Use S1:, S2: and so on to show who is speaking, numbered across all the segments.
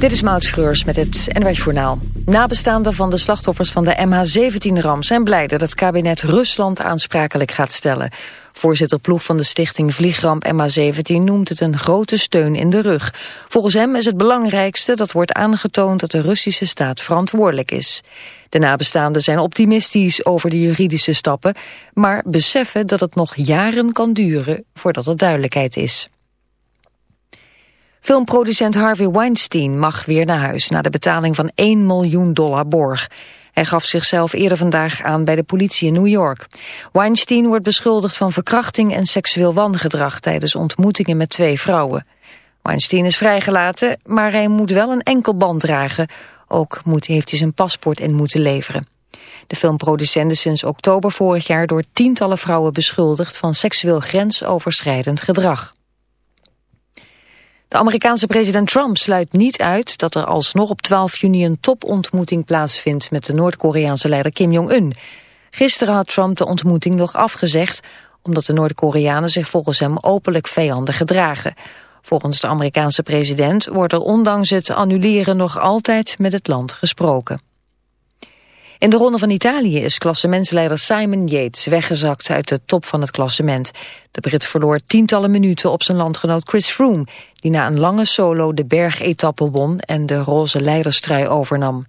S1: Dit is Maud Schreurs met het NWS Journaal. Nabestaanden van de slachtoffers van de MH17-ramp zijn blij dat het kabinet Rusland aansprakelijk gaat stellen. Voorzitter Ploeg van de stichting Vliegramp MH17 noemt het een grote steun in de rug. Volgens hem is het belangrijkste dat wordt aangetoond dat de Russische staat verantwoordelijk is. De nabestaanden zijn optimistisch over de juridische stappen, maar beseffen dat het nog jaren kan duren voordat er duidelijkheid is. Filmproducent Harvey Weinstein mag weer naar huis... na de betaling van 1 miljoen dollar borg. Hij gaf zichzelf eerder vandaag aan bij de politie in New York. Weinstein wordt beschuldigd van verkrachting en seksueel wangedrag... tijdens ontmoetingen met twee vrouwen. Weinstein is vrijgelaten, maar hij moet wel een enkel band dragen. Ook moet, heeft hij zijn paspoort in moeten leveren. De filmproducent is sinds oktober vorig jaar door tientallen vrouwen beschuldigd... van seksueel grensoverschrijdend gedrag. De Amerikaanse president Trump sluit niet uit dat er alsnog op 12 juni een topontmoeting plaatsvindt met de Noord-Koreaanse leider Kim Jong-un. Gisteren had Trump de ontmoeting nog afgezegd omdat de Noord-Koreanen zich volgens hem openlijk vijandig gedragen. Volgens de Amerikaanse president wordt er ondanks het annuleren nog altijd met het land gesproken. In de Ronde van Italië is klassementsleider Simon Yates weggezakt uit de top van het klassement. De Brit verloor tientallen minuten op zijn landgenoot Chris Froome, die na een lange solo de bergetappe won en de roze leiderstrui overnam.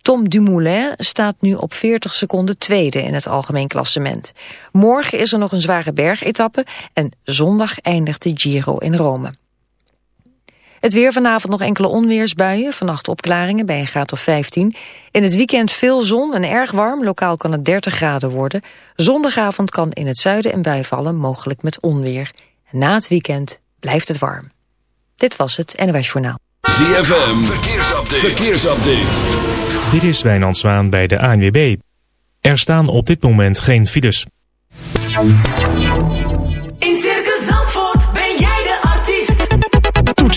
S1: Tom Dumoulin staat nu op 40 seconden tweede in het algemeen klassement. Morgen is er nog een zware bergetappe en zondag eindigt de Giro in Rome. Het weer vanavond nog enkele onweersbuien. Vannacht opklaringen bij een graad of 15. In het weekend veel zon en erg warm. Lokaal kan het 30 graden worden. Zondagavond kan in het zuiden een bui vallen, mogelijk met onweer. Na het weekend blijft het warm. Dit was het NOS Journaal.
S2: ZFM, verkeersupdate. verkeersupdate.
S3: Dit is Wijnand Zwaan bij de ANWB. Er staan op dit moment geen files.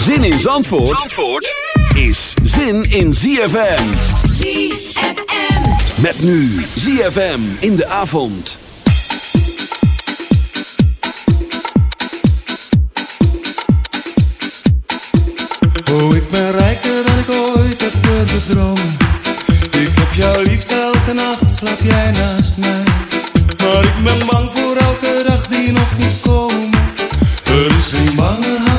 S2: Zin in Zandvoort, Zandvoort is zin in ZFM.
S4: ZFM.
S2: Met nu ZFM in de avond.
S5: Oh, ik ben rijker dan ik ooit heb durven dromen. Ik heb jouw liefde elke nacht, slaap jij naast mij. Maar ik ben bang voor elke dag die nog moet komen. Er is geen banger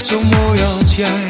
S5: al geen meid zo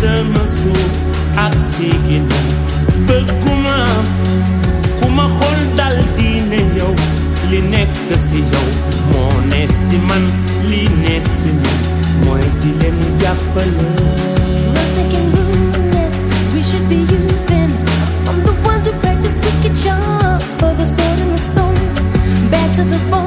S6: Sama suuf ak si bëgguma dal di ne yow li nekk si yow moo ne si man li ne si mooy di leen jàppale
S7: we should be using. I'm the ones who practice wicked charm for the sword and the stone. Back to the bone.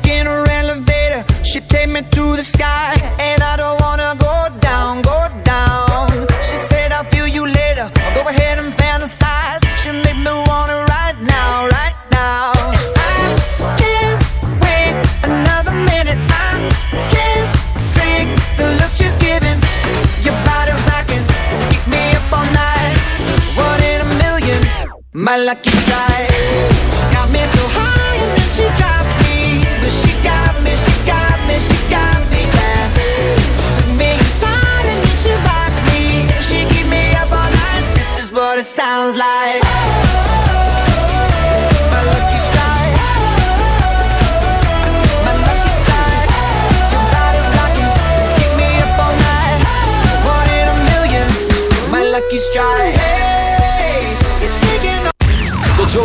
S8: the sky,